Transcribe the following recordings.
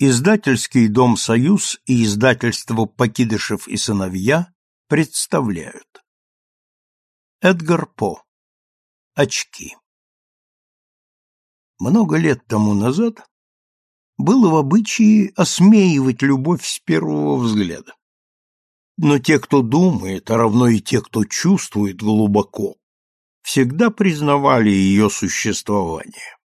Издательский дом «Союз» и издательство «Покидышев и сыновья» представляют. Эдгар По. Очки. Много лет тому назад было в обычае осмеивать любовь с первого взгляда. Но те, кто думает, а равно и те, кто чувствует глубоко, всегда признавали ее существование.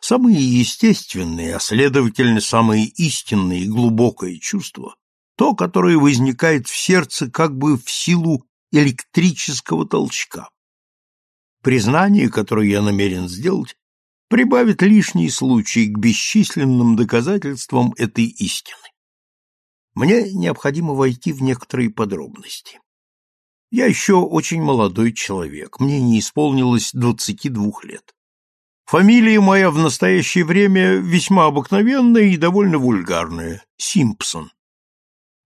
Самые естественные, а следовательно, самые истинные и глубокое чувство – то, которое возникает в сердце как бы в силу электрического толчка. Признание, которое я намерен сделать, прибавит лишний случай к бесчисленным доказательствам этой истины. Мне необходимо войти в некоторые подробности. Я еще очень молодой человек, мне не исполнилось 22 лет. Фамилия моя в настоящее время весьма обыкновенная и довольно вульгарная – Симпсон.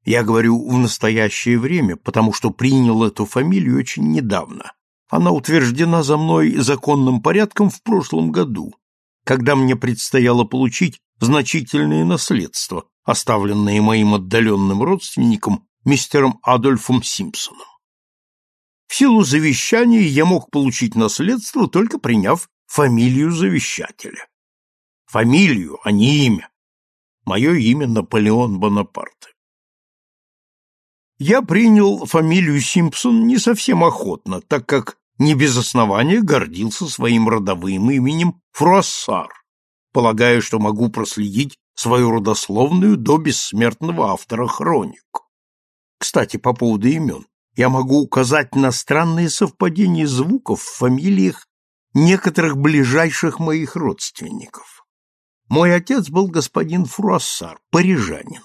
Я говорю «в настоящее время», потому что принял эту фамилию очень недавно. Она утверждена за мной законным порядком в прошлом году, когда мне предстояло получить значительное наследство, оставленное моим отдаленным родственником, мистером Адольфом Симпсоном. В силу завещания я мог получить наследство, только приняв фамилию завещателя. Фамилию, а не имя. Мое имя Наполеон Бонапарт. Я принял фамилию Симпсон не совсем охотно, так как не без основания гордился своим родовым именем Фруассар, полагая, что могу проследить свою родословную до бессмертного автора хроник. Кстати, по поводу имен. Я могу указать на странные совпадения звуков в фамилиях некоторых ближайших моих родственников. Мой отец был господин Фруассар, парижанин.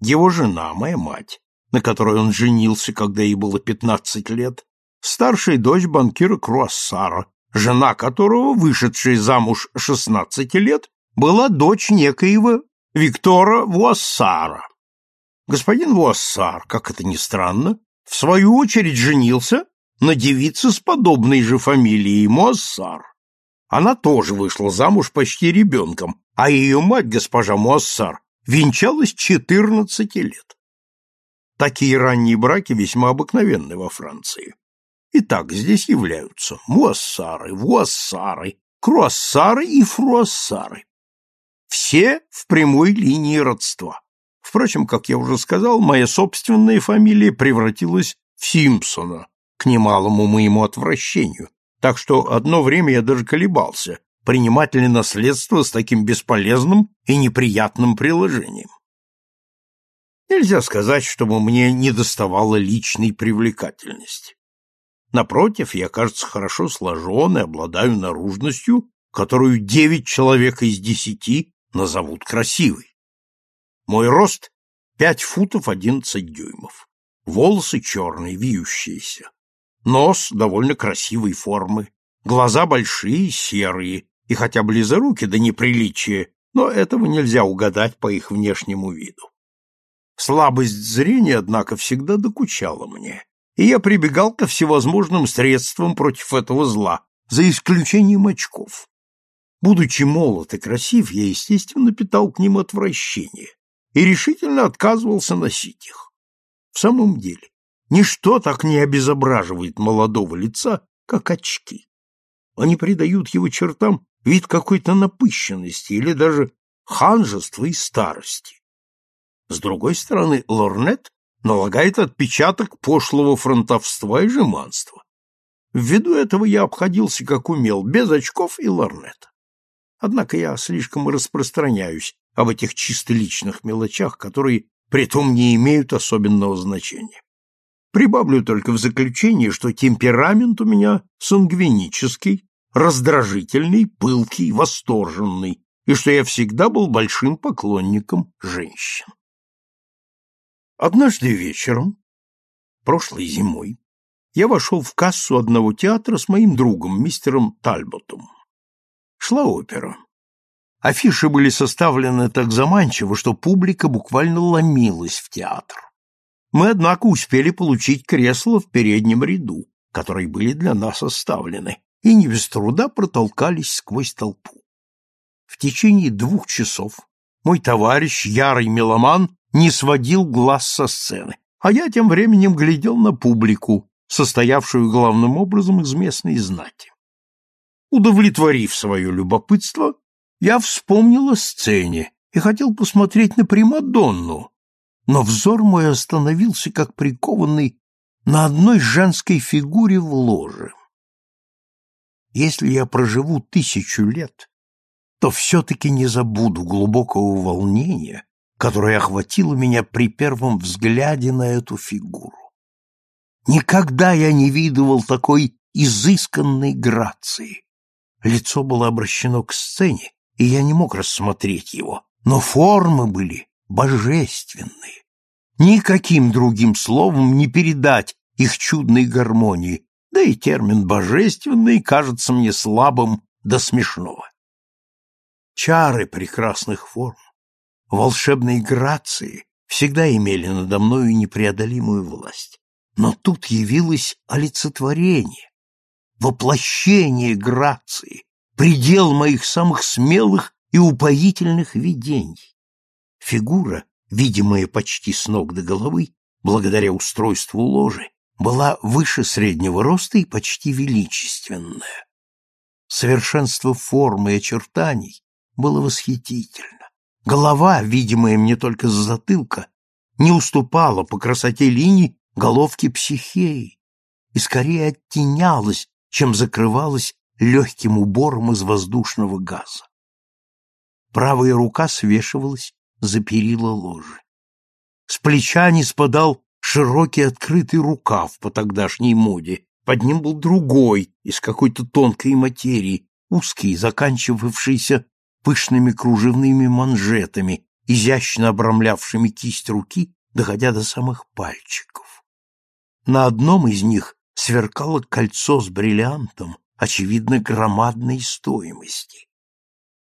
Его жена, моя мать, на которой он женился, когда ей было пятнадцать лет, старшая дочь банкира Круассара, жена которого, вышедшая замуж шестнадцати лет, была дочь некоего Виктора Вуассара. Господин Вуассар, как это ни странно, в свою очередь женился на девице с подобной же фамилией Муассар. Она тоже вышла замуж почти ребенком, а ее мать, госпожа Муассар, венчалась четырнадцати лет. Такие ранние браки весьма обыкновенны во Франции. Итак, здесь являются муассары, вуассары, круассары и фруассары. Все в прямой линии родства. Впрочем, как я уже сказал, моя собственная фамилия превратилась в Симпсона, к немалому моему отвращению, так что одно время я даже колебался, принимать ли наследство с таким бесполезным и неприятным приложением. Нельзя сказать, чтобы мне недоставало личной привлекательности. Напротив, я, кажется, хорошо сложен и обладаю наружностью, которую девять человек из десяти назовут красивой. Мой рост — пять футов одиннадцать дюймов. Волосы черные, вьющиеся. Нос довольно красивой формы, глаза большие, серые, и хотя близоруки до неприличия, но этого нельзя угадать по их внешнему виду. Слабость зрения, однако, всегда докучала мне, и я прибегал ко всевозможным средствам против этого зла, за исключением очков. Будучи молод и красив, я, естественно, питал к ним отвращение и решительно отказывался носить их. В самом деле, ничто так не обезображивает молодого лица, как очки. Они придают его чертам вид какой-то напыщенности или даже ханжества и старости. С другой стороны, лорнет налагает отпечаток пошлого фронтовства и жеманства. Ввиду этого я обходился как умел, без очков и лорнета. Однако я слишком распространяюсь об этих чисто личных мелочах, которые притом не имеют особенного значения. Прибавлю только в заключение, что темперамент у меня сангвинический, раздражительный, пылкий, восторженный, и что я всегда был большим поклонником женщин. Однажды вечером, прошлой зимой, я вошел в кассу одного театра с моим другом, мистером Тальботом. Шла опера. Афиши были составлены так заманчиво, что публика буквально ломилась в театр. Мы, однако, успели получить кресло в переднем ряду, которые были для нас оставлены, и не без труда протолкались сквозь толпу. В течение двух часов Мой товарищ, ярый меломан, не сводил глаз со сцены, а я тем временем глядел на публику, состоявшую главным образом из местной знати. Удовлетворив свое любопытство, я вспомнил о сцене и хотел посмотреть на Примадонну, но взор мой остановился как прикованный на одной женской фигуре в ложе. Если я проживу тысячу лет, то все-таки не забуду глубокого волнения, которое охватило меня при первом взгляде на эту фигуру. Никогда я не видывал такой изысканной грации. Лицо было обращено к сцене, и я не мог рассмотреть его, но формы были божественные. Никаким другим словом не передать их чудной гармонии, да и термин «божественный» кажется мне слабым до смешного. Чары прекрасных форм, волшебной грации всегда имели надо мною непреодолимую власть. Но тут явилось олицетворение, воплощение грации, предел моих самых смелых и упоительных видений. Фигура, видимая почти с ног до головы, благодаря устройству ложи, была выше среднего роста и почти величественная. Совершенство формы и очертаний было восхитительно. Голова, видимая мне только с затылка, не уступала по красоте линий головке психеи и скорее оттенялась, чем закрывалась легким убором из воздушного газа. Правая рука свешивалась за перила ложи. С плеча не спадал широкий открытый рукав по тогдашней моде, под ним был другой, из какой-то тонкой материи, узкий, заканчивавшийся пышными кружевными манжетами, изящно обрамлявшими кисть руки, доходя до самых пальчиков. На одном из них сверкало кольцо с бриллиантом, очевидно, громадной стоимости.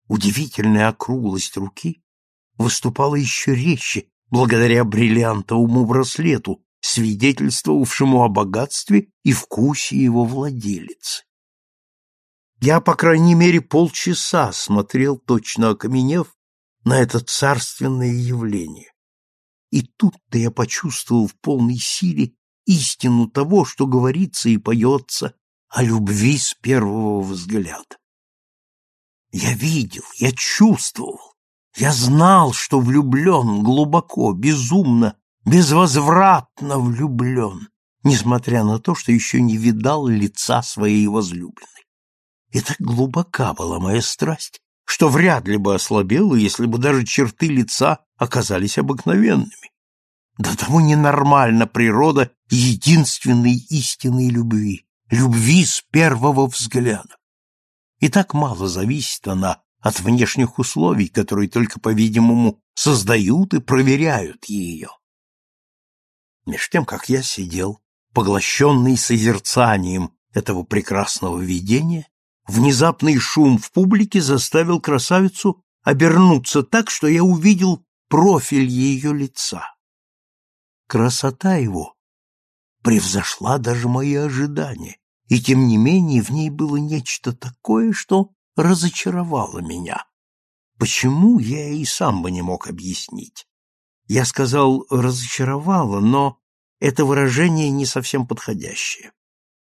Удивительная округлость руки выступала еще резче благодаря бриллиантовому браслету, свидетельствовавшему о богатстве и вкусе его владелицы. Я, по крайней мере, полчаса смотрел, точно окаменев, на это царственное явление. И тут-то я почувствовал в полной силе истину того, что говорится и поется о любви с первого взгляда. Я видел, я чувствовал, я знал, что влюблен глубоко, безумно, безвозвратно влюблен, несмотря на то, что еще не видал лица своей возлюбленной. И так глубока была моя страсть, что вряд ли бы ослабела, если бы даже черты лица оказались обыкновенными. До того ненормальна природа единственной истинной любви, любви с первого взгляда. И так мало зависит она от внешних условий, которые только, по-видимому, создают и проверяют ее. Меж тем, как я сидел, поглощенный созерцанием этого прекрасного видения, внезапный шум в публике заставил красавицу обернуться так, что я увидел профиль ее лица. Красота его превзошла даже мои ожидания, и тем не менее в ней было нечто такое, что разочаровало меня. Почему, я и сам бы не мог объяснить. Я сказал «разочаровало», но это выражение не совсем подходящее.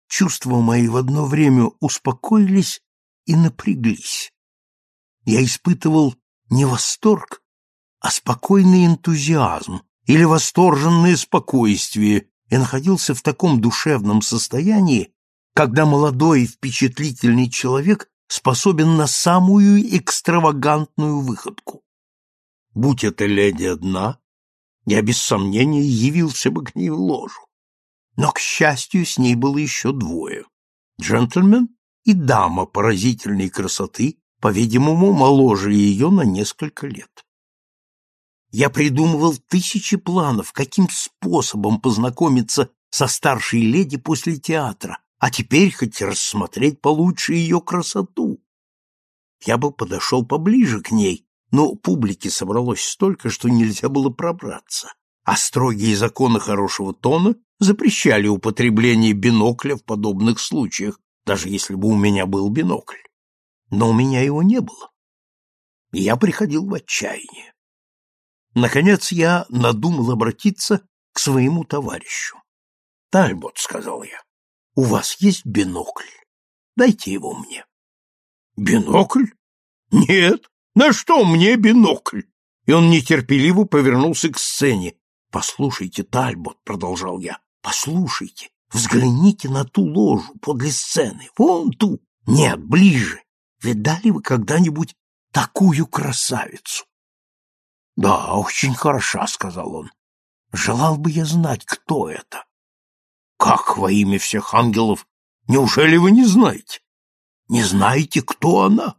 Чувства мои в одно время успокоились и напряглись. Я испытывал не восторг, а спокойный энтузиазм или восторженное спокойствие и находился в таком душевном состоянии, когда молодой и впечатлительный человек способен на самую экстравагантную выходку. Будь это леди одна, я без сомнения явился бы к ней в ложу. Но, к счастью, с ней было еще двое. Джентльмен и дама поразительной красоты, по-видимому, моложе ее на несколько лет. Я придумывал тысячи планов, каким способом познакомиться со старшей леди после театра, а теперь хоть рассмотреть получше ее красоту. Я бы подошел поближе к ней, но публики собралось столько, что нельзя было пробраться, а строгие законы хорошего тона запрещали употребление бинокля в подобных случаях, даже если бы у меня был бинокль. Но у меня его не было. Я приходил в отчаяние. Наконец я надумал обратиться к своему товарищу. «Тальбот», — сказал я, — «у вас есть бинокль? Дайте его мне». «Бинокль? Нет, на что мне бинокль?» И он нетерпеливо повернулся к сцене. «Послушайте, Тальбот», — продолжал я, — «послушайте, взгляните на ту ложу подле сцены, вон ту, нет, ближе. Видали вы когда-нибудь такую красавицу?» «Да, очень хороша», — сказал он. «Желал бы я знать, кто это». «Как во имя всех ангелов? Неужели вы не знаете? Не знаете, кто она?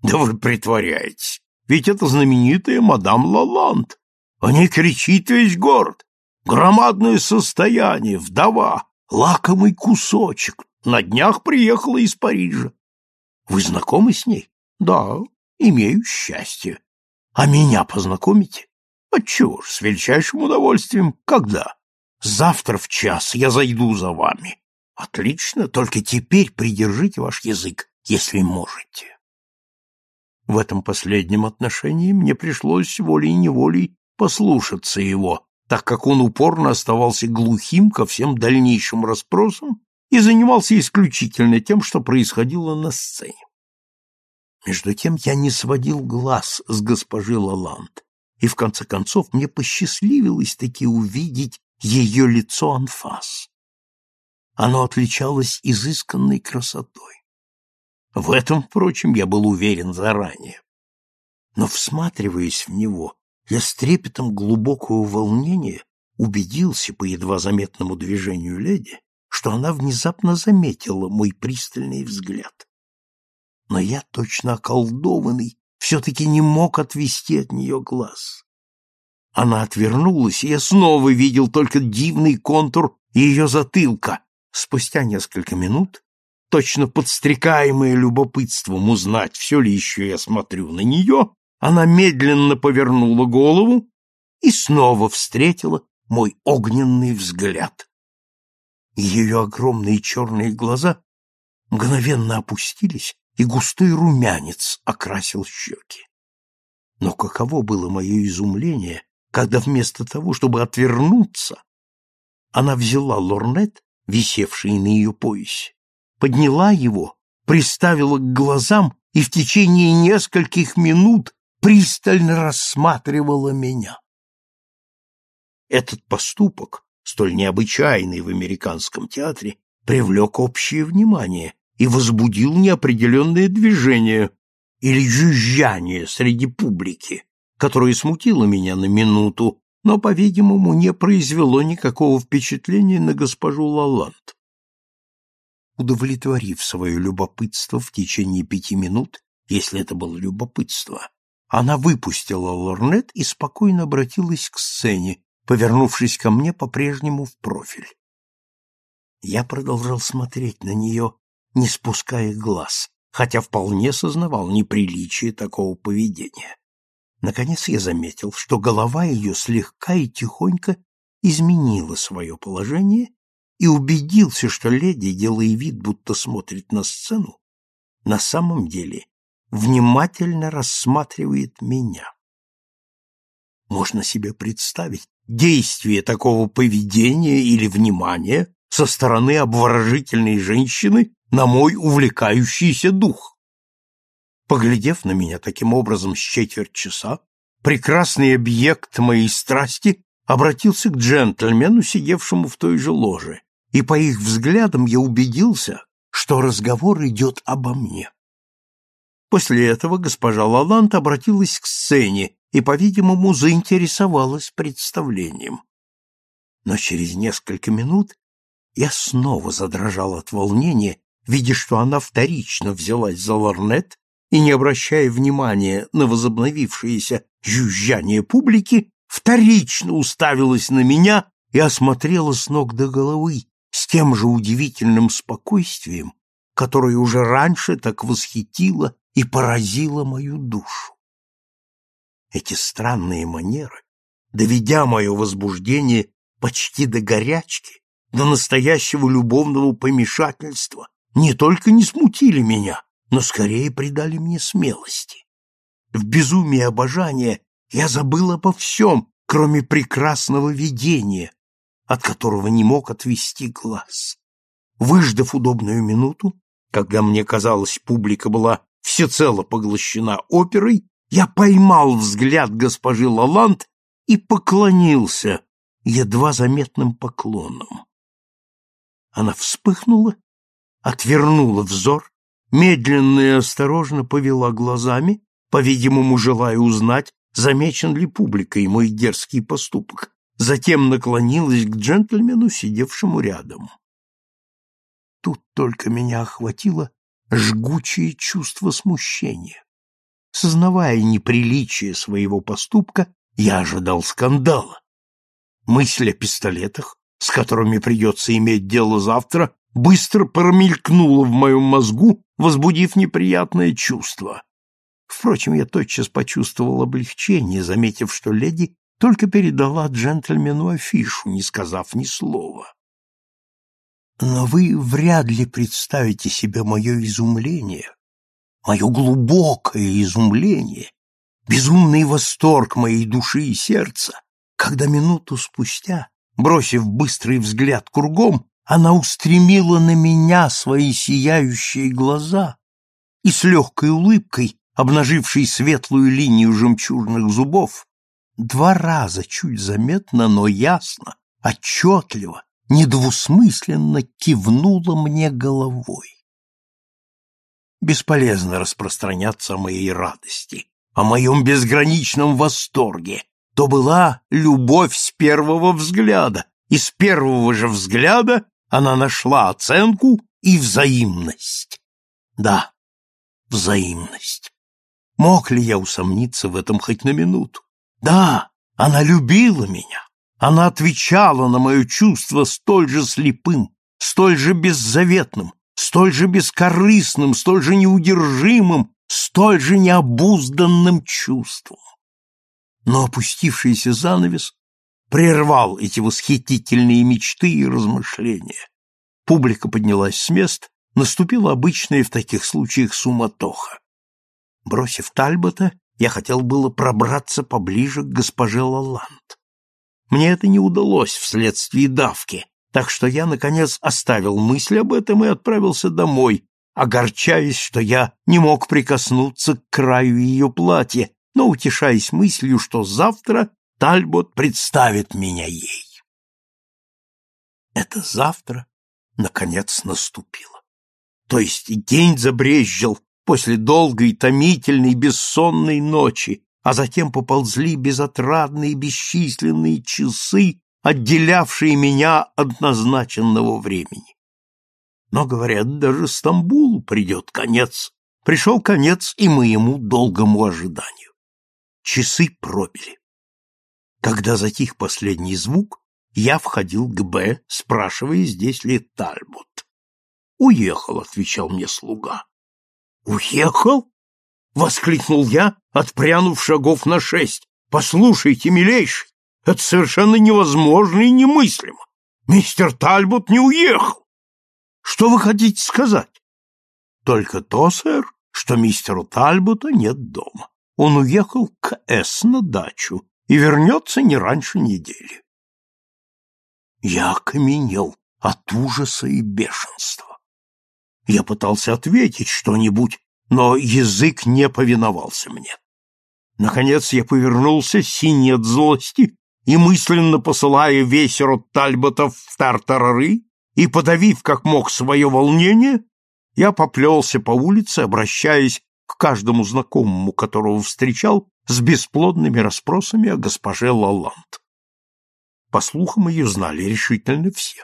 Да вы притворяетесь. Ведь это знаменитая мадам Лаланд. О ней кричит весь город. Громадное состояние, вдова, лакомый кусочек. На днях приехала из Парижа. Вы знакомы с ней? Да, имею счастье. А меня познакомите? Отчего ж, с величайшим удовольствием. Когда? Завтра в час я зайду за вами. Отлично, только теперь придержите ваш язык, если можете. В этом последнем отношении мне пришлось волей-неволей послушаться его, так как он упорно оставался глухим ко всем дальнейшим расспросам и занимался исключительно тем, что происходило на сцене. Между тем я не сводил глаз с госпожи Лаланд, и в конце концов мне посчастливилось таки увидеть ее лицо анфас. Оно отличалось изысканной красотой. В этом, впрочем, я был уверен заранее. Но, всматриваясь в него, я с трепетом глубокого волнения убедился по едва заметному движению леди, что она внезапно заметила мой пристальный взгляд но я, точно околдованный, все-таки не мог отвести от нее глаз. Она отвернулась, и я снова видел только дивный контур ее затылка. Спустя несколько минут, точно подстрекаемая любопытством узнать, все ли еще я смотрю на нее, она медленно повернула голову и снова встретила мой огненный взгляд. Ее огромные черные глаза мгновенно опустились, и густой румянец окрасил щеки. Но каково было мое изумление, когда вместо того, чтобы отвернуться, она взяла лорнет, висевший на ее поясе, подняла его, приставила к глазам и в течение нескольких минут пристально рассматривала меня. Этот поступок, столь необычайный в американском театре, привлек общее внимание, и возбудил неопределенное движение или жужжание среди публики, которое смутило меня на минуту, но, по-видимому, не произвело никакого впечатления на госпожу Лаланд. Удовлетворив свое любопытство в течение пяти минут, если это было любопытство, она выпустила лорнет и спокойно обратилась к сцене, повернувшись ко мне по-прежнему в профиль. Я продолжал смотреть на нее не спуская глаз, хотя вполне сознавал неприличие такого поведения. Наконец я заметил, что голова ее слегка и тихонько изменила свое положение и убедился, что леди, делая вид, будто смотрит на сцену, на самом деле внимательно рассматривает меня. Можно себе представить действие такого поведения или внимания со стороны обворожительной женщины на мой увлекающийся дух. Поглядев на меня таким образом с четверть часа, прекрасный объект моей страсти обратился к джентльмену, сидевшему в той же ложе, и по их взглядам я убедился, что разговор идет обо мне. После этого госпожа Лаланд обратилась к сцене и, по-видимому, заинтересовалась представлением. Но через несколько минут я снова задрожал от волнения видя, что она вторично взялась за лорнет и, не обращая внимания на возобновившееся жужжание публики, вторично уставилась на меня и осмотрела с ног до головы с тем же удивительным спокойствием, которое уже раньше так восхитило и поразило мою душу. Эти странные манеры, доведя мое возбуждение почти до горячки, до настоящего любовного помешательства, не только не смутили меня, но скорее придали мне смелости. В безумии обожания Я забыл обо всем, кроме прекрасного видения, от которого не мог отвести глаз. Выждав удобную минуту, когда мне казалось, публика была всецело поглощена оперой, я поймал взгляд госпожи Лаланд и поклонился едва заметным поклоном. Она вспыхнула, отвернула взор, медленно и осторожно повела глазами, по-видимому, желая узнать, замечен ли публикой мой дерзкий поступок, затем наклонилась к джентльмену, сидевшему рядом. Тут только меня охватило жгучее чувство смущения. Сознавая неприличие своего поступка, я ожидал скандала. Мысль о пистолетах, с которыми придется иметь дело завтра, быстро промелькнула в моем мозгу, возбудив неприятное чувство. Впрочем, я тотчас почувствовал облегчение, заметив, что леди только передала джентльмену афишу, не сказав ни слова. Но вы вряд ли представите себе мое изумление, мое глубокое изумление, безумный восторг моей души и сердца, когда минуту спустя, бросив быстрый взгляд кругом, она устремила на меня свои сияющие глаза и с легкой улыбкой, обнажившей светлую линию жемчужных зубов, два раза чуть заметно, но ясно, отчетливо, недвусмысленно кивнула мне головой. Бесполезно распространяться о моей радости, о моем безграничном восторге. То была любовь с первого взгляда, и с первого же взгляда она нашла оценку и взаимность. Да, взаимность. Мог ли я усомниться в этом хоть на минуту? Да, она любила меня. Она отвечала на мое чувство столь же слепым, столь же беззаветным, столь же бескорыстным, столь же неудержимым, столь же необузданным чувством. Но опустившийся занавес прервал эти восхитительные мечты и размышления. Публика поднялась с мест, наступила обычная в таких случаях суматоха. Бросив Тальбота, я хотел было пробраться поближе к госпоже Лаланд. Мне это не удалось вследствие давки, так что я, наконец, оставил мысль об этом и отправился домой, огорчаясь, что я не мог прикоснуться к краю ее платья, но утешаясь мыслью, что завтра Тальбот представит меня ей. Это завтра, наконец, наступило. То есть день забрезжил после долгой, томительной, бессонной ночи, а затем поползли безотрадные бесчисленные часы, отделявшие меня от назначенного времени. Но, говорят, даже Стамбулу придет конец. Пришел конец и моему долгому ожиданию. Часы пробили. Когда затих последний звук, я входил к Б, спрашивая, здесь ли Тальбот. «Уехал», — отвечал мне слуга. «Уехал?» — воскликнул я, отпрянув шагов на шесть. «Послушайте, милейший, это совершенно невозможно и немыслимо. Мистер Тальбот не уехал. Что вы хотите сказать?» «Только то, сэр, что мистера Тальбота нет дома. Он уехал к С на дачу и вернется не раньше недели». Я окаменел от ужаса и бешенства. Я пытался ответить что-нибудь, но язык не повиновался мне. Наконец я повернулся, синий от злости, и мысленно посылая весь род Тальботов в тартарары и подавив как мог свое волнение, я поплелся по улице, обращаясь к каждому знакомому, которого встречал, с бесплодными расспросами о госпоже Лаланд. По слухам, ее знали решительно все.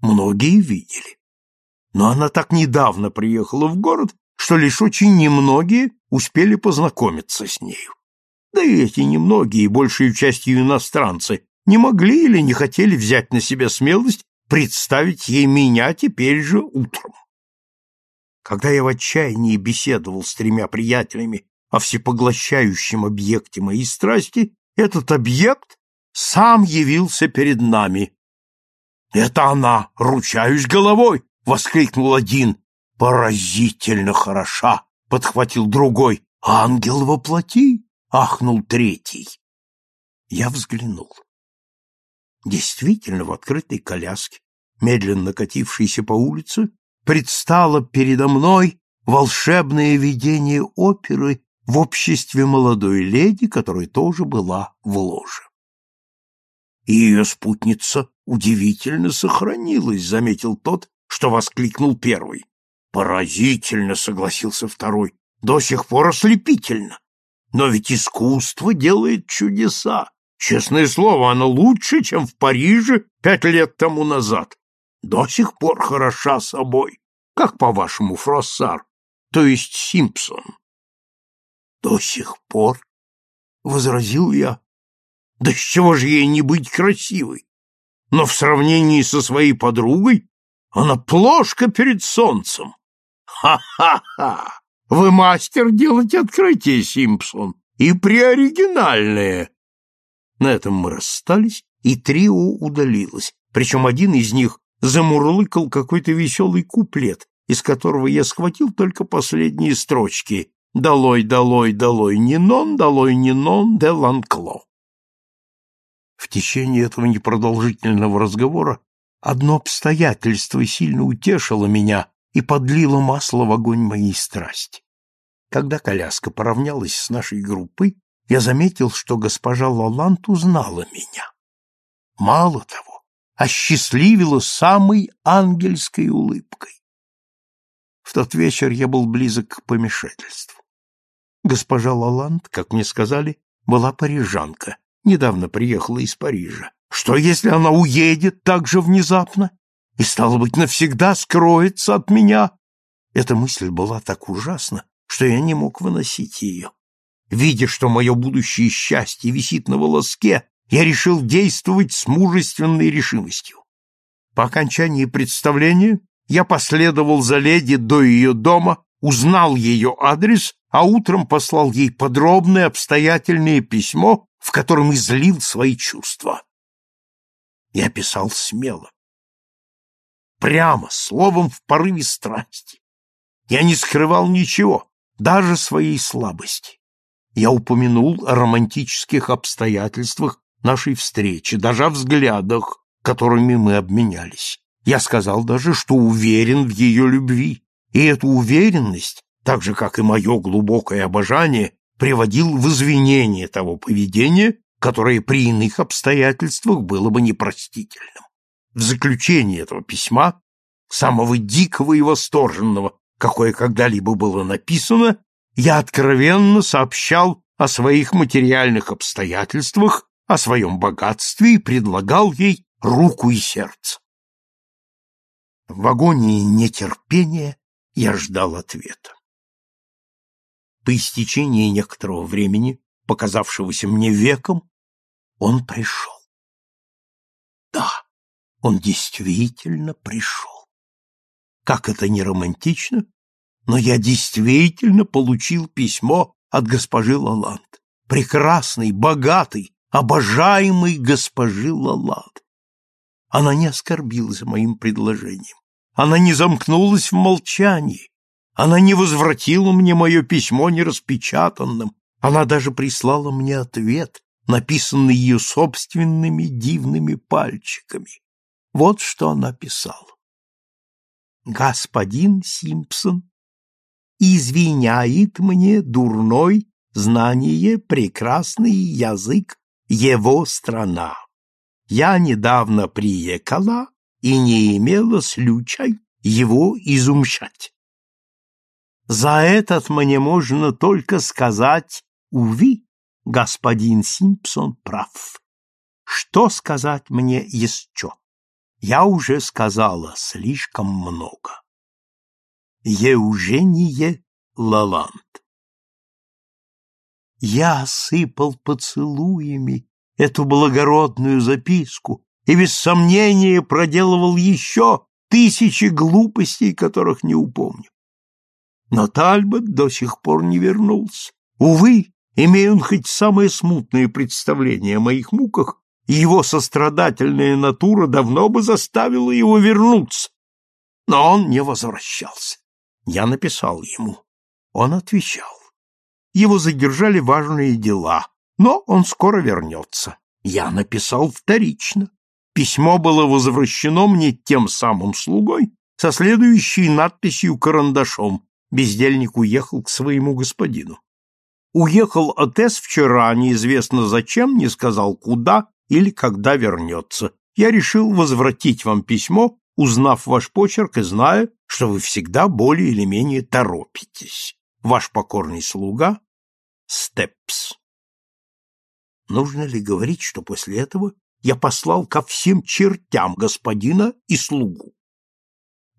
Многие видели. Но она так недавно приехала в город, что лишь очень немногие успели познакомиться с нею. Да и эти немногие, большей частью иностранцы, не могли или не хотели взять на себя смелость представить ей меня теперь же утром. Когда я в отчаянии беседовал с тремя приятелями о всепоглощающем объекте моей страсти, этот объект сам явился перед нами. «Это она, ручаюсь головой!» — воскликнул один. «Поразительно хороша!» — подхватил другой. «Ангел воплоти!» ахнул третий. Я взглянул. Действительно, в открытой коляске, медленно катившейся по улице, предстало передо мной волшебное видение оперы в обществе молодой леди, которая тоже была в ложе. Ее спутница удивительно сохранилась, заметил тот, что воскликнул первый. Поразительно, согласился второй. До сих пор ослепительно. Но ведь искусство делает чудеса. Честное слово, оно лучше, чем в Париже пять лет тому назад. До сих пор хороша собой. Как по-вашему, Фроссар, то есть Симпсон? До сих пор? — возразил я. Да с чего же ей не быть красивой? Но в сравнении со своей подругой она плошка перед солнцем. Ха-ха-ха! Вы мастер делать открытие, Симпсон, и преоригинальное. На этом мы расстались, и трио удалилось, причем один из них замурлыкал какой-то веселый куплет, из которого я схватил только последние строчки «Долой, долой, долой, Нинон, долой, Нинон де Ланкло». В течение этого непродолжительного разговора одно обстоятельство сильно утешило меня и подлило масло в огонь моей страсти. Когда коляска поравнялась с нашей группой, я заметил, что госпожа Лалант узнала меня. Мало того, осчастливила самой ангельской улыбкой. В тот вечер я был близок к помешательству. Госпожа Лаланд, как мне сказали, была парижанка, недавно приехала из Парижа. Что, если она уедет так же внезапно и, стало быть, навсегда скроется от меня? Эта мысль была так ужасна, что я не мог выносить ее. Видя, что мое будущее счастье висит на волоске, я решил действовать с мужественной решимостью. По окончании представления я последовал за леди до ее дома, узнал ее адрес, а утром послал ей подробное обстоятельное письмо, в котором излил свои чувства. Я писал смело, прямо, словом в порыве страсти. Я не скрывал ничего, даже своей слабости. Я упомянул о романтических обстоятельствах нашей встречи, даже о взглядах, которыми мы обменялись. Я сказал даже, что уверен в ее любви, и эту уверенность, так же, как и мое глубокое обожание, приводил в извинение того поведения, которое при иных обстоятельствах было бы непростительным. В заключении этого письма, самого дикого и восторженного, какое когда-либо было написано, я откровенно сообщал о своих материальных обстоятельствах, о своем богатстве и предлагал ей руку и сердце. В агонии нетерпения я ждал ответа. По истечении некоторого времени, показавшегося мне веком, он пришел. Да, он действительно пришел. Как это не романтично, но я действительно получил письмо от госпожи Лаланд. Прекрасной, богатой, обожаемой госпожи Лаланд. Она не оскорбилась моим предложением. Она не замкнулась в молчании. Она не возвратила мне мое письмо нераспечатанным. Она даже прислала мне ответ, написанный ее собственными дивными пальчиками. Вот что она писала. «Господин Симпсон извиняет мне дурной знание прекрасный язык его страна. Я недавно приехала и не имела случая его изумшать. За этот мне можно только сказать «Уви, господин Симпсон прав». Что сказать мне еще? Я уже сказала слишком много. Еужение Лаланд. Я осыпал поцелуями эту благородную записку и без сомнения проделывал еще тысячи глупостей, которых не упомню. Но Тальбот до сих пор не вернулся. Увы, имея он хоть самое смутное представление о моих муках, его сострадательная натура давно бы заставила его вернуться. Но он не возвращался. Я написал ему. Он отвечал. его задержали важные дела, но он скоро вернется. Я написал вторично. Письмо было возвращено мне тем самым слугой со следующей надписью карандашом «Бездельник уехал к своему господину». Уехал Отес вчера, неизвестно зачем, не сказал куда или когда вернется. Я решил возвратить вам письмо, узнав ваш почерк и зная, что вы всегда более или менее торопитесь. Ваш покорный слуга Степс. Нужно ли говорить, что после этого я послал ко всем чертям господина и слугу?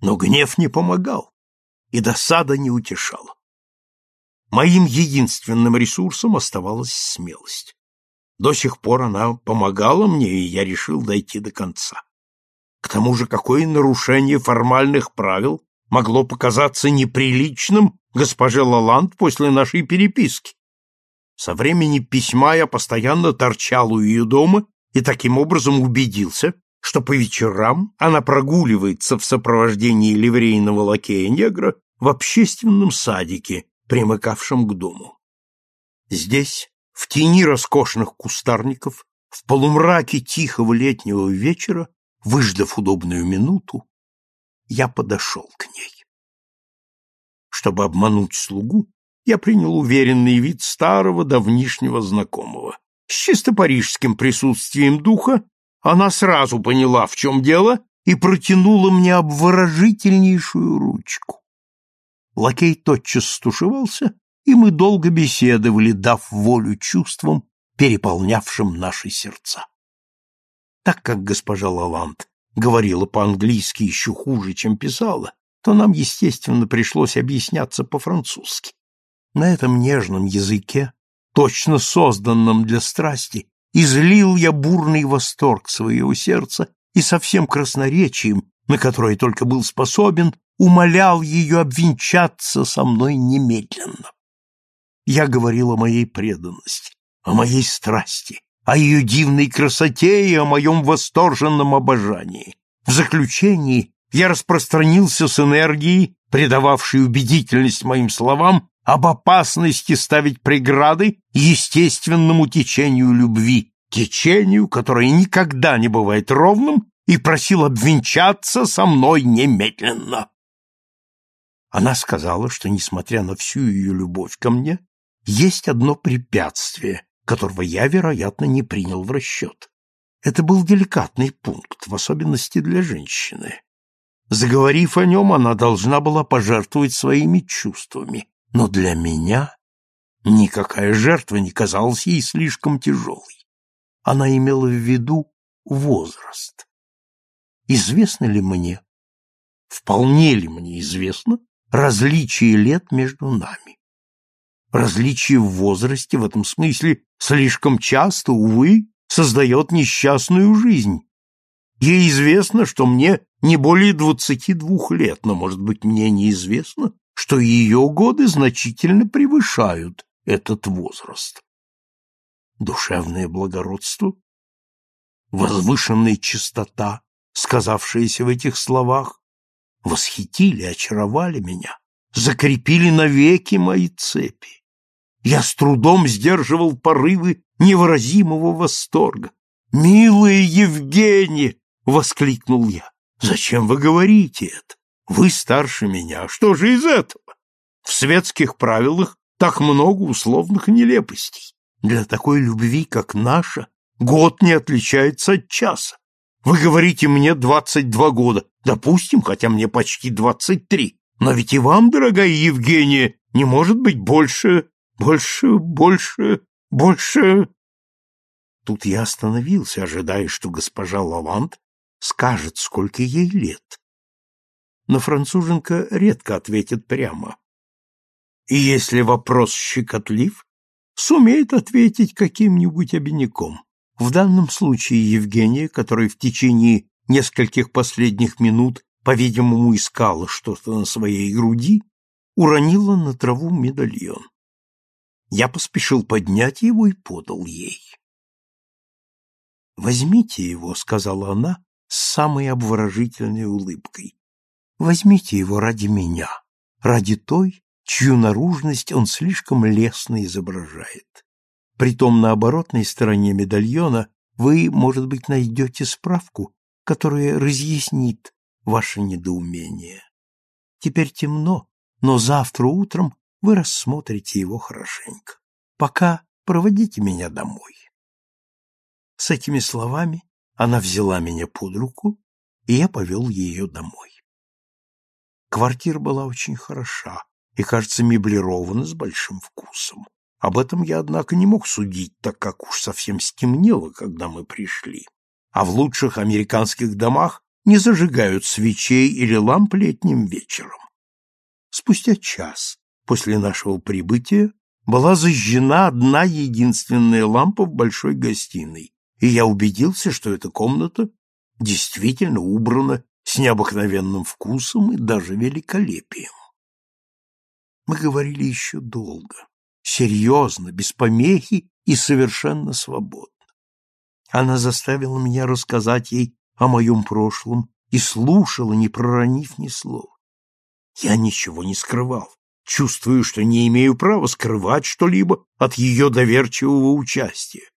Но гнев не помогал, и досада не утешала. Моим единственным ресурсом оставалась смелость. До сих пор она помогала мне, и я решил дойти до конца. К тому же, какое нарушение формальных правил могло показаться неприличным госпоже Лаланд после нашей переписки? Со времени письма я постоянно торчал у ее дома и таким образом убедился, что по вечерам она прогуливается в сопровождении ливрейного лакея-негра в общественном садике, примыкавшем к дому. Здесь, в тени роскошных кустарников, в полумраке тихого летнего вечера, выждав удобную минуту, я подошел к ней. Чтобы обмануть слугу, я принял уверенный вид старого давнишнего знакомого. С чисто парижским присутствием духа она сразу поняла, в чем дело, и протянула мне обворожительнейшую ручку. Лакей тотчас стушевался, и мы долго беседовали, дав волю чувствам, переполнявшим наши сердца. Так как госпожа Лавант говорила по-английски еще хуже, чем писала, то нам, естественно, пришлось объясняться по-французски. На этом нежном языке, точно созданном для страсти, излил я бурный восторг своего сердца и со всем красноречием, на которое только был способен, умолял ее обвенчаться со мной немедленно. Я говорил о моей преданности, о моей страсти, о ее дивной красоте и о моем восторженном обожании. В заключении я распространился с энергией, придававшей убедительность моим словам, об опасности ставить преграды естественному течению любви, течению, которое никогда не бывает ровным, и просил обвенчаться со мной немедленно. Она сказала, что, несмотря на всю ее любовь ко мне, есть одно препятствие, которого я, вероятно, не принял в расчет. Это был деликатный пункт, в особенности для женщины. Заговорив о нем, она должна была пожертвовать своими чувствами, но для меня никакая жертва не казалась ей слишком тяжелой. Она имела в виду возраст. Известно ли мне, вполне ли мне известно, различие лет между нами? Различие в возрасте в этом смысле слишком часто, увы, создает несчастную жизнь. Ей известно, что мне не более двадцати двух лет, но, может быть, мне неизвестно, что ее годы значительно превышают этот возраст. Душевное благородство, возвышенная чистота, сказавшиеся в этих словах, восхитили, очаровали меня, закрепили навеки мои цепи. Я с трудом сдерживал порывы невыразимого восторга. «Милая Евгения!» — воскликнул я. «Зачем вы говорите это? Вы старше меня. Что же из этого? В светских правилах так много условных нелепостей. Для такой любви, как наша, год не отличается от часа. Вы говорите мне двадцать два года. Допустим, хотя мне почти двадцать три. Но ведь и вам, дорогая Евгения, не может быть больше, больше, больше, больше... Тут я остановился, ожидая, что госпожа Лавант скажет, сколько ей лет но француженка редко ответит прямо. И если вопрос щекотлив, сумеет ответить каким-нибудь обиняком. В данном случае Евгения, которая в течение нескольких последних минут, по-видимому, искала что-то на своей груди, уронила на траву медальон. Я поспешил поднять его и подал ей. «Возьмите его», — сказала она с самой обворожительной улыбкой. Возьмите его ради меня, ради той, чью наружность он слишком лестно изображает. Притом на оборотной стороне медальона вы, может быть, найдете справку, которая разъяснит ваше недоумение. Теперь темно, но завтра утром вы рассмотрите его хорошенько. Пока проводите меня домой. С этими словами она взяла меня под руку, и я повел ее домой. Квартира была очень хороша, и, кажется, меблирована с большим вкусом. Об этом я, однако, не мог судить, так как уж совсем стемнело, когда мы пришли. А в лучших американских домах не зажигают свечей или ламп летним вечером. Спустя час после нашего прибытия была зажжена одна единственная лампа в большой гостиной, и я убедился, что эта комната действительно убрана с необыкновенным вкусом и даже великолепием. Мы говорили еще долго, серьезно, без помехи и совершенно свободно. Она заставила меня рассказать ей о моем прошлом и слушала, не проронив ни слова. Я ничего не скрывал, чувствую, что не имею права скрывать что-либо от ее доверчивого участия.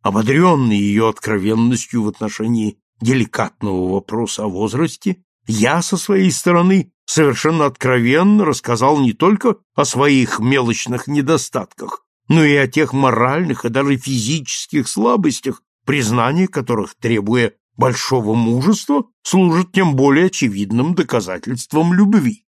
Ободренный ее откровенностью в отношении деликатного вопроса о возрасте, я со своей стороны совершенно откровенно рассказал не только о своих мелочных недостатках, но и о тех моральных и даже физических слабостях, признание которых, требуя большого мужества, служит тем более очевидным доказательством любви.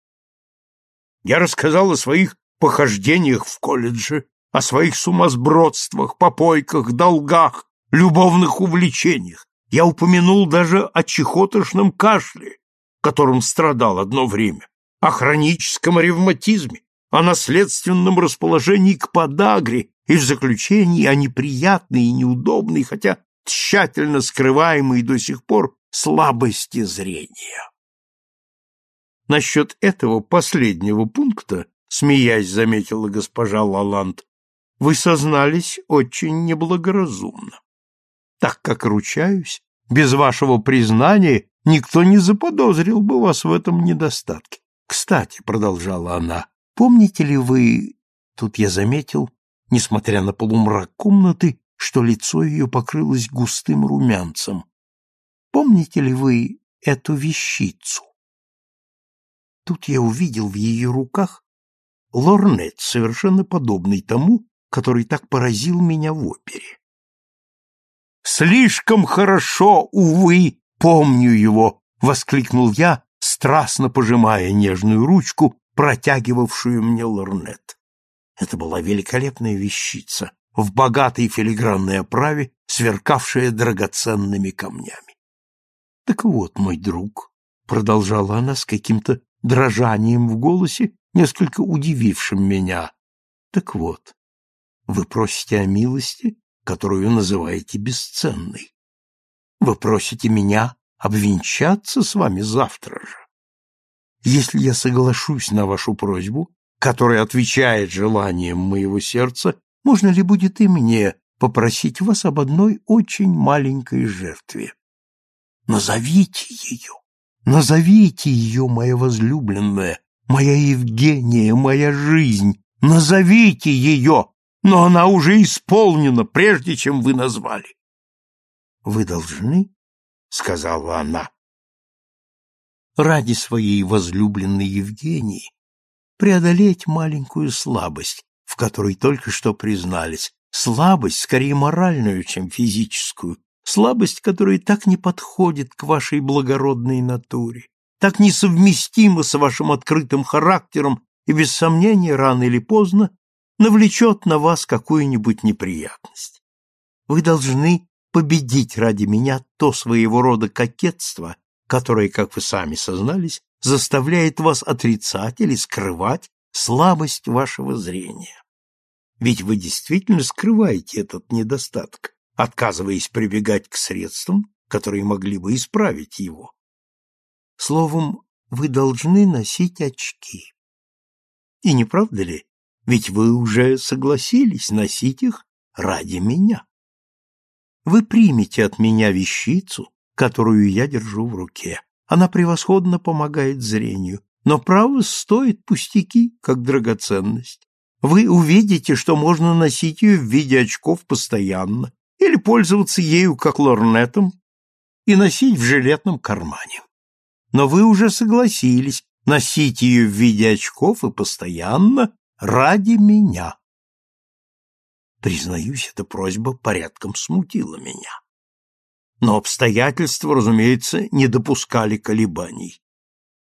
Я рассказал о своих похождениях в колледже, о своих сумасбродствах, попойках, долгах, любовных увлечениях. Я упомянул даже о чехотошном кашле, которым страдал одно время, о хроническом ревматизме, о наследственном расположении к подагре и в заключении о неприятной и неудобной, хотя тщательно скрываемой до сих пор слабости зрения. Насчет этого последнего пункта, смеясь, заметила госпожа Лаланд, вы сознались очень неблагоразумно. Так как ручаюсь, без вашего признания никто не заподозрил бы вас в этом недостатке. Кстати, продолжала она, помните ли вы, тут я заметил, несмотря на полумрак комнаты, что лицо ее покрылось густым румянцем. Помните ли вы эту вещицу? Тут я увидел в ее руках лорнет, совершенно подобный тому, который так поразил меня в опере. Слишком хорошо, увы, помню его, воскликнул я, страстно пожимая нежную ручку, протягивавшую мне лорнет. Это была великолепная вещица в богатой филигранной оправе, сверкавшая драгоценными камнями. Так вот, мой друг, продолжала она с каким-то дрожанием в голосе, несколько удивившим меня. Так вот, вы просите о милости, которую называете бесценной. Вы просите меня обвенчаться с вами завтра же. Если я соглашусь на вашу просьбу, которая отвечает желаниям моего сердца, можно ли будет и мне попросить вас об одной очень маленькой жертве? Назовите ее, назовите ее, моя возлюбленная, моя Евгения, моя жизнь, назовите ее, но она уже исполнена, прежде чем вы назвали. Вы должны, сказала она, ради своей возлюбленной Евгении преодолеть маленькую слабость, в которой только что признались, слабость скорее моральную, чем физическую, слабость, которая так не подходит к вашей благородной натуре, так несовместима с вашим открытым характером и, без сомнения, рано или поздно навлечет на вас какую-нибудь неприятность. Вы должны победить ради меня то своего рода кокетство, которое, как вы сами сознались, заставляет вас отрицать или скрывать слабость вашего зрения. Ведь вы действительно скрываете этот недостаток, отказываясь прибегать к средствам, которые могли бы исправить его. Словом, вы должны носить очки. И не правда ли, ведь вы уже согласились носить их ради меня. Вы примете от меня вещицу, которую я держу в руке. Она превосходно помогает зрению, Но право стоит пустяки, как драгоценность. Вы увидите, что можно носить ее в виде очков постоянно или пользоваться ею как лорнетом и носить в жилетном кармане. Но вы уже согласились носить ее в виде очков и постоянно ради меня. Признаюсь, эта просьба порядком смутила меня. Но обстоятельства, разумеется, не допускали колебаний.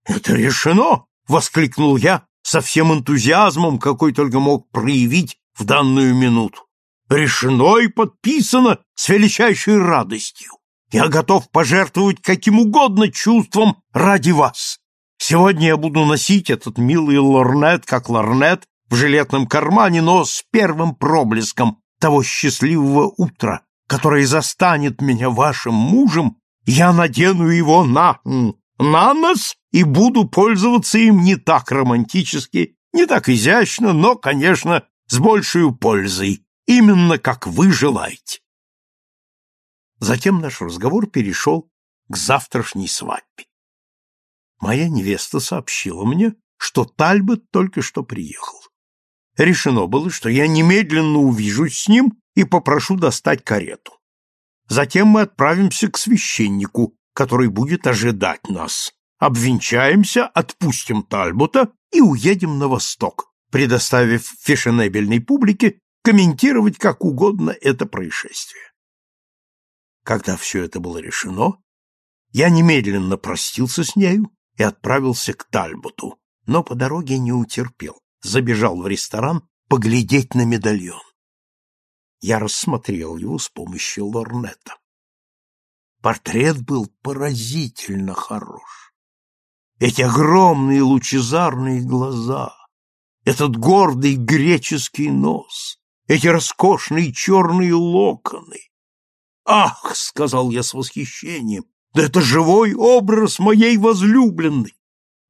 «Это решено!» — воскликнул я со всем энтузиазмом, какой только мог проявить в данную минуту. «Решено и подписано с величайшей радостью. Я готов пожертвовать каким угодно чувством ради вас. Сегодня я буду носить этот милый лорнет как лорнет в жилетном кармане, но с первым проблеском того счастливого утра, которое застанет меня вашим мужем, я надену его на... на нос и буду пользоваться им не так романтически, не так изящно, но, конечно, с большей пользой, именно как вы желаете. Затем наш разговор перешел к завтрашней свадьбе. Моя невеста сообщила мне, что Тальбот только что приехал. Решено было, что я немедленно увижусь с ним и попрошу достать карету. Затем мы отправимся к священнику, который будет ожидать нас. Обвенчаемся, отпустим Тальбота и уедем на восток, предоставив фешенебельной публике комментировать как угодно это происшествие. Когда все это было решено, я немедленно простился с нею и отправился к Тальботу, но по дороге не утерпел забежал в ресторан поглядеть на медальон. Я рассмотрел его с помощью лорнета. Портрет был поразительно хорош. Эти огромные лучезарные глаза, этот гордый греческий нос, эти роскошные черные локоны. «Ах!» — сказал я с восхищением. «Да это живой образ моей возлюбленной!»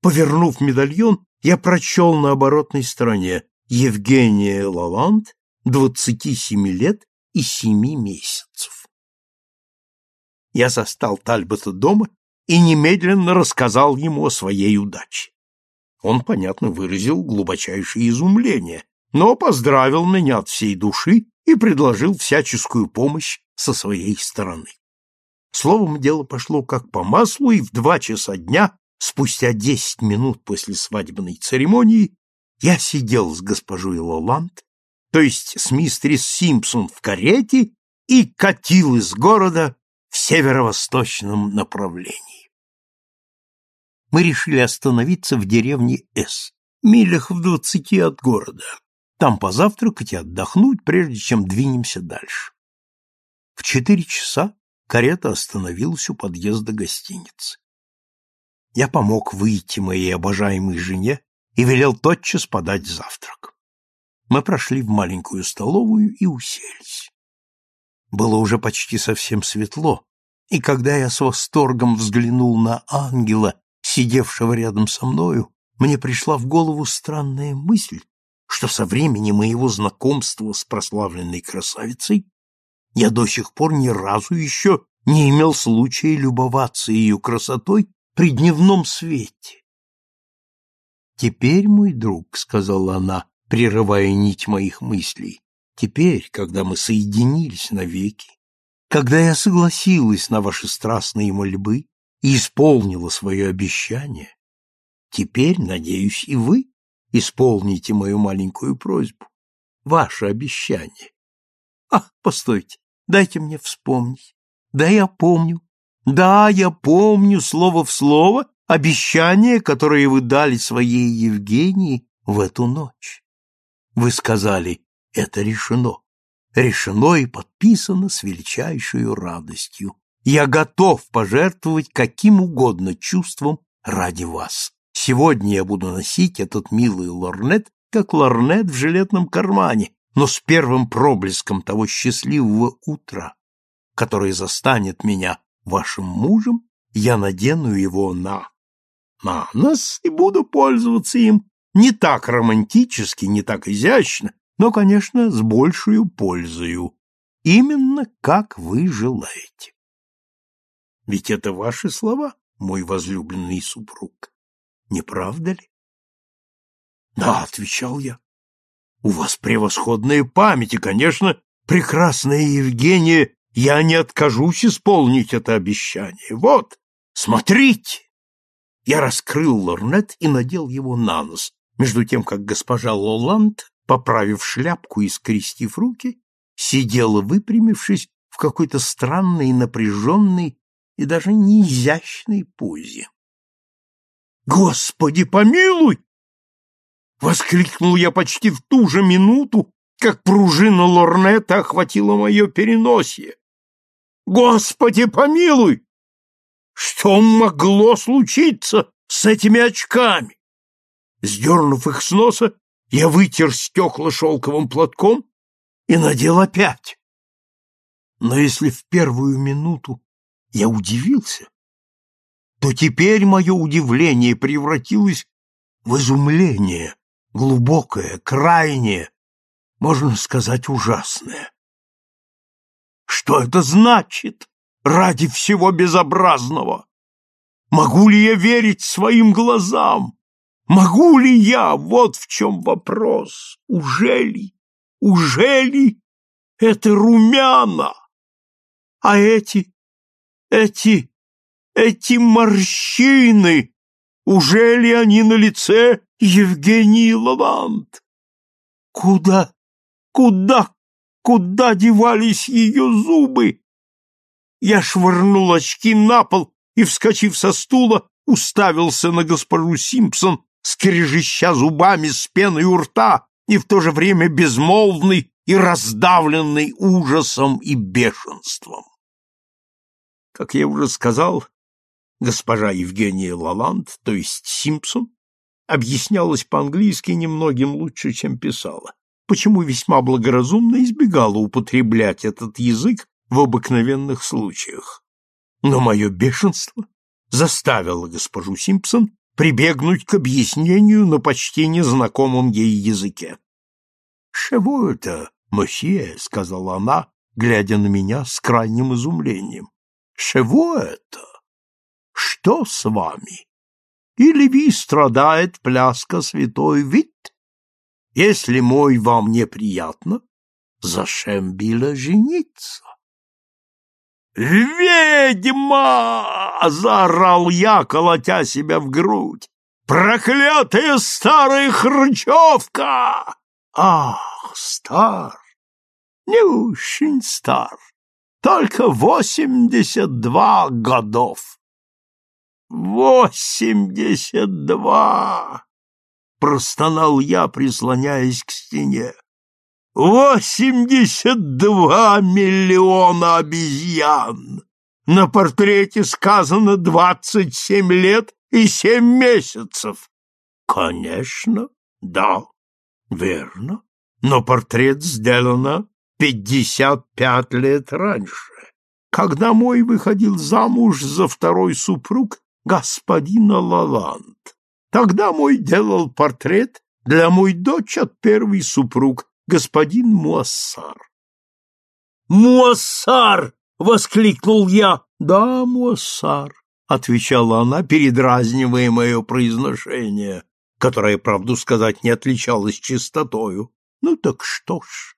Повернув медальон, я прочел на оборотной стороне Евгения Лаланд, 27 лет и 7 месяцев. Я застал Тальбота дома и немедленно рассказал ему о своей удаче. Он, понятно, выразил глубочайшее изумление, но поздравил меня от всей души и предложил всяческую помощь со своей стороны. Словом, дело пошло как по маслу, и в два часа дня спустя десять минут после свадебной церемонии я сидел с госпожой Лоланд, то есть с мистерис Симпсон в карете, и катил из города в северо-восточном направлении. Мы решили остановиться в деревне С, милях в двадцати от города, там позавтракать и отдохнуть, прежде чем двинемся дальше. В четыре часа карета остановилась у подъезда гостиницы. Я помог выйти моей обожаемой жене и велел тотчас подать завтрак. Мы прошли в маленькую столовую и уселись. Было уже почти совсем светло, и когда я с восторгом взглянул на ангела, сидевшего рядом со мною, мне пришла в голову странная мысль, что со времени моего знакомства с прославленной красавицей я до сих пор ни разу еще не имел случая любоваться ее красотой при дневном свете. «Теперь, мой друг», — сказала она, прерывая нить моих мыслей, «теперь, когда мы соединились навеки, когда я согласилась на ваши страстные мольбы и исполнила свое обещание, теперь, надеюсь, и вы исполните мою маленькую просьбу, ваше обещание. Ах, постойте, дайте мне вспомнить. Да, я помню, да, я помню слово в слово обещание, которое вы дали своей Евгении в эту ночь. Вы сказали, это решено. Решено и подписано с величайшей радостью. Я готов пожертвовать каким угодно чувством ради вас. Сегодня я буду носить этот милый лорнет, как лорнет в жилетном кармане, но с первым проблеском того счастливого утра, которое застанет меня вашим мужем, я надену его на... на нос и буду пользоваться им не так романтически, не так изящно, но, конечно, с большую пользою, именно как вы желаете. Ведь это ваши слова, мой возлюбленный супруг. Не правда ли? Да, отвечал я. У вас превосходная память, и, конечно, прекрасная Евгения, я не откажусь исполнить это обещание. Вот, смотрите. Я раскрыл лорнет и надел его на нос, между тем как госпожа Лоланд, поправив шляпку и скрестив руки, сидела, выпрямившись в какой-то странной, напряженной и даже неизящной позе. «Господи, помилуй!» Воскликнул я почти в ту же минуту, как пружина лорнета охватила мое переносие. «Господи, помилуй! Что могло случиться с этими очками?» Сдернув их с носа, я вытер стекла шелковым платком и надел опять. Но если в первую минуту я удивился, то теперь мое удивление превратилось в изумление, глубокое, крайнее, можно сказать, ужасное. Что это значит ради всего безобразного? Могу ли я верить своим глазам? Могу ли я? Вот в чем вопрос. Ужели, ужели это румяна? А эти, эти, эти морщины, ужели они на лице Евгении Лавант? Куда, куда, куда девались ее зубы? Я швырнул очки на пол и, вскочив со стула, уставился на госпожу Симпсон, скрежеща зубами с пеной у рта и в то же время безмолвный и раздавленный ужасом и бешенством. Как я уже сказал, госпожа Евгения Лаланд, то есть Симпсон, объяснялась по-английски немногим лучше, чем писала, почему весьма благоразумно избегала употреблять этот язык в обыкновенных случаях. Но мое бешенство заставило госпожу Симпсон прибегнуть к объяснению на почти незнакомом ей языке. «Чего это, мосье?» — сказала она, глядя на меня с крайним изумлением. «Чего это? Что с вами? Или ви страдает пляска святой вид? Если мой вам неприятно, зачем было жениться?» «Ведьма!» — заорал я, колотя себя в грудь. «Проклятая старая хрычевка!» «Ах, стар! Не очень стар, только восемьдесят два годов!» «Восемьдесят два!» — простонал я, прислоняясь к стене. Восемьдесят два миллиона обезьян! На портрете сказано двадцать семь лет и семь месяцев. Конечно, да, верно. Но портрет сделано пятьдесят пять лет раньше, когда мой выходил замуж за второй супруг господина Лаланд. Тогда мой делал портрет для мой дочь от первый супруг господин Муассар. «Муассар!» — воскликнул я. «Да, Муассар», — отвечала она, передразнивая мое произношение, которое, правду сказать, не отличалось чистотою. «Ну так что ж,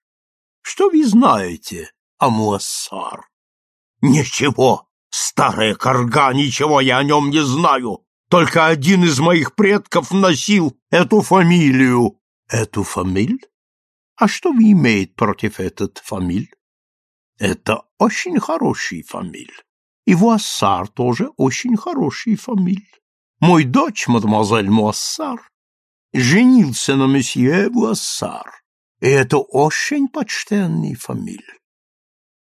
что вы знаете о Муассар?» «Ничего, старая корга, ничего я о нем не знаю. Только один из моих предков носил эту фамилию». «Эту фамилию?» А что вы имеете против этот фамиль? Это очень хороший фамиль. И Вуассар тоже очень хороший фамиль. Мой дочь, мадемуазель Муассар, женился на месье Вуассар. И это очень почтенный фамиль.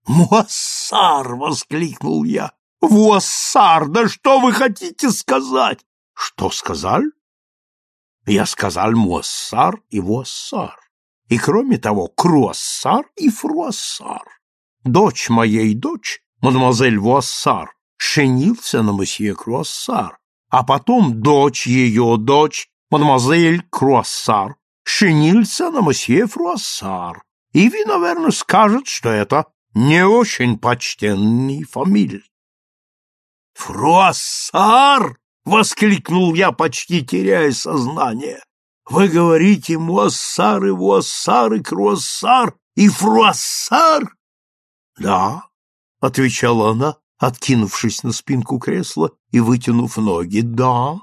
«Муассар!» — воскликнул я. «Вуассар! Да что вы хотите сказать?» «Что сказал?» «Я сказал Муассар и Вуассар и, кроме того, круассар и фруассар. Дочь моей дочь, мадемуазель Вуассар, женился на месье Круассар, а потом дочь ее дочь, мадемуазель Круассар, женился на месье Фруассар. И вы, наверное, скажете, что это не очень почтенный фамиль. «Фруассар!» — воскликнул я, почти теряя сознание. «Вы говорите муассар и вуассар и круассар и фруассар?» «Да», — отвечала она, откинувшись на спинку кресла и вытянув ноги. «Да,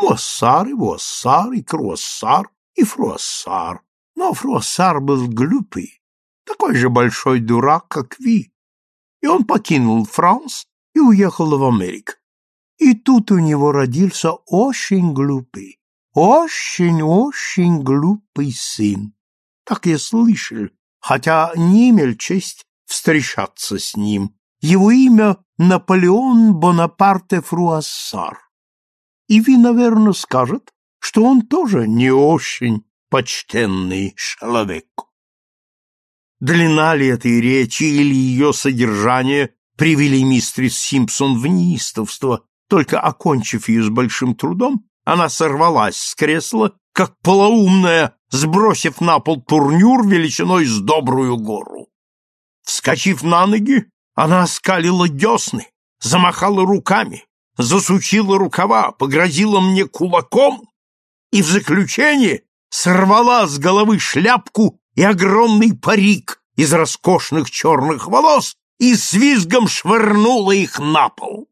муассар и вуассар и круассар и фруассар. Но фруассар был глупый, такой же большой дурак, как Ви. И он покинул Франс и уехал в Америку. И тут у него родился очень глупый, очень-очень глупый сын. Так я слышал, хотя не имел честь встречаться с ним. Его имя Наполеон Бонапарте Фруассар. И Ви, наверное, скажет, что он тоже не очень почтенный человек. Длина ли этой речи или ее содержание привели мистерис Симпсон в неистовство, только окончив ее с большим трудом, она сорвалась с кресла, как полоумная, сбросив на пол турнюр величиной с добрую гору. Вскочив на ноги, она оскалила десны, замахала руками, засучила рукава, погрозила мне кулаком и в заключение сорвала с головы шляпку и огромный парик из роскошных черных волос и с визгом швырнула их на пол.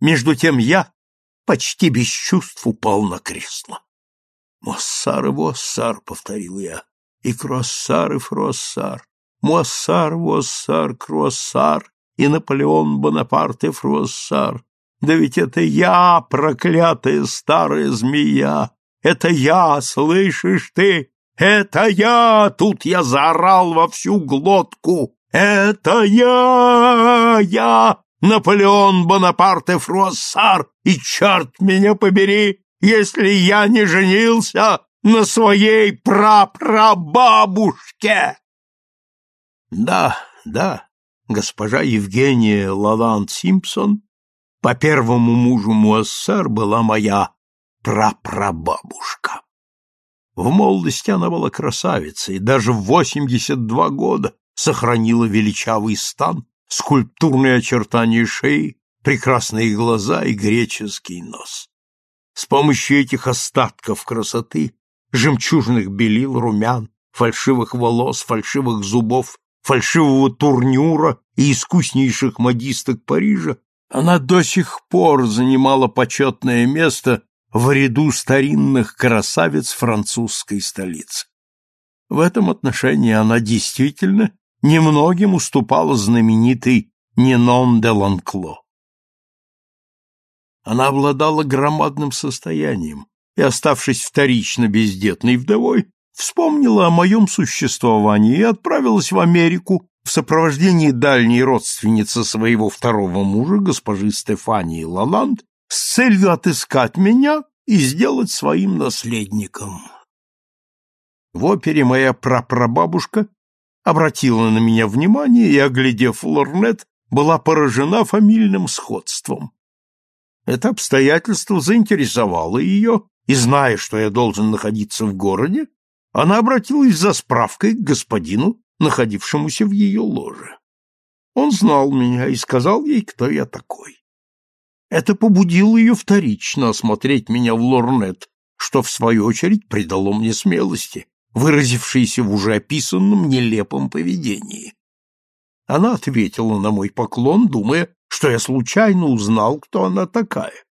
Между тем я, почти без чувств, упал на кресло. «Моссар Воссар», — повторил я, — «и Круассар и Фруассар, Муассар, Воссар, Круассар и Наполеон Бонапарт и Фруассар. Да ведь это я, проклятая старая змея, это я, слышишь ты? Это я! Тут я заорал во всю глотку. Это я! Я! Наполеон Бонапарт и Фруассар! И черт меня побери, если я не женился на своей прапрабабушке! Да, да, госпожа Евгения Лаланд Симпсон по первому мужу Муассар была моя прапрабабушка. В молодости она была красавицей, даже в 82 года сохранила величавый стан, скульптурные очертания шеи, прекрасные глаза и греческий нос. С помощью этих остатков красоты, жемчужных белил, румян, фальшивых волос, фальшивых зубов, фальшивого турнюра и искуснейших модисток Парижа, она до сих пор занимала почетное место в ряду старинных красавиц французской столицы. В этом отношении она действительно немногим уступала знаменитой Нинон де Ланкло. Она обладала громадным состоянием и, оставшись вторично бездетной вдовой, вспомнила о моем существовании и отправилась в Америку в сопровождении дальней родственницы своего второго мужа, госпожи Стефании Лаланд, с целью отыскать меня и сделать своим наследником. В опере моя прапрабабушка обратила на меня внимание и, оглядев лорнет, была поражена фамильным сходством. Это обстоятельство заинтересовало ее, и, зная, что я должен находиться в городе, она обратилась за справкой к господину, находившемуся в ее ложе. Он знал меня и сказал ей, кто я такой. Это побудило ее вторично осмотреть меня в лорнет, что, в свою очередь, придало мне смелости, выразившейся в уже описанном нелепом поведении. Она ответила на мой поклон, думая, что я случайно узнал, кто она такая.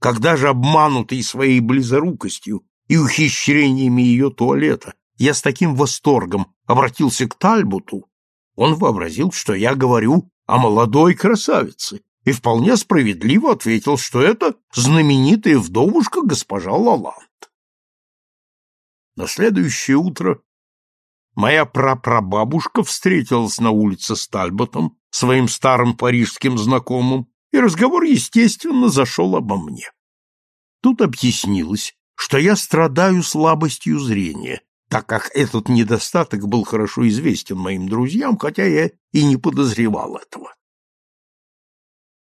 Когда же, обманутый своей близорукостью и ухищрениями ее туалета, я с таким восторгом обратился к Тальбуту, он вообразил, что я говорю о молодой красавице, и вполне справедливо ответил, что это знаменитая вдовушка госпожа Лаланд. На следующее утро моя прапрабабушка встретилась на улице с Тальботом, своим старым парижским знакомым, и разговор, естественно, зашел обо мне. Тут объяснилось, что я страдаю слабостью зрения, так как этот недостаток был хорошо известен моим друзьям, хотя я и не подозревал этого.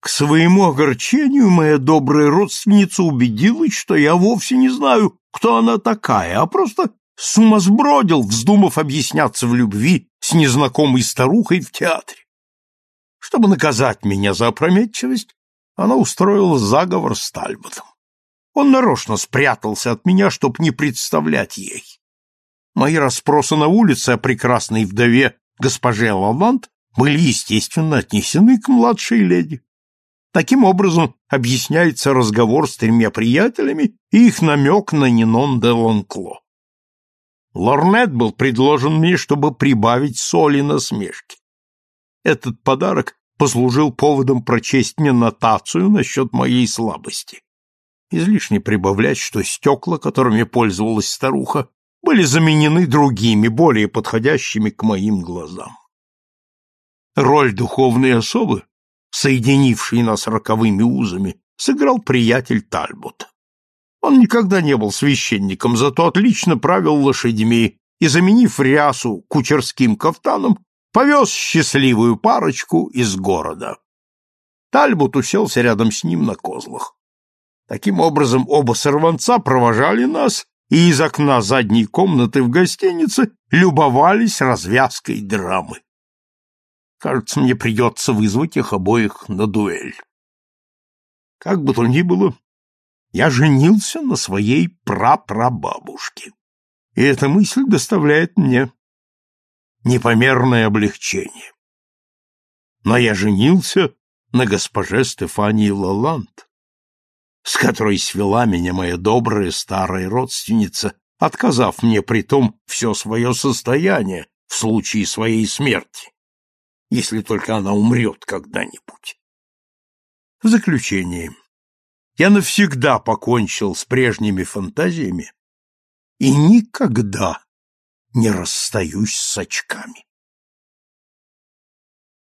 К своему огорчению моя добрая родственница убедилась, что я вовсе не знаю, кто она такая, а просто сумасбродил, вздумав объясняться в любви с незнакомой старухой в театре. Чтобы наказать меня за опрометчивость, Она устроила заговор с Тальботом. Он нарочно спрятался от меня, чтоб не представлять ей. Мои расспросы на улице о прекрасной вдове госпоже Лавант были, естественно, отнесены к младшей леди. Таким образом объясняется разговор с тремя приятелями и их намек на Нинон де Лонкло. Лорнет был предложен мне, чтобы прибавить соли на смешки. Этот подарок послужил поводом прочесть мне нотацию насчет моей слабости. Излишне прибавлять, что стекла, которыми пользовалась старуха, были заменены другими, более подходящими к моим глазам. Роль духовной особы, соединившей нас роковыми узами, сыграл приятель Тальбот. Он никогда не был священником, зато отлично правил лошадьми и, заменив рясу кучерским кафтаном, повез счастливую парочку из города. Тальбот уселся рядом с ним на козлах. Таким образом, оба сорванца провожали нас и из окна задней комнаты в гостинице любовались развязкой драмы. Кажется, мне придется вызвать их обоих на дуэль. Как бы то ни было, я женился на своей прапрабабушке. И эта мысль доставляет мне непомерное облегчение. Но я женился на госпоже Стефании Лаланд, с которой свела меня моя добрая старая родственница, отказав мне при том все свое состояние в случае своей смерти, если только она умрет когда-нибудь. В заключение я навсегда покончил с прежними фантазиями и никогда не расстаюсь с очками.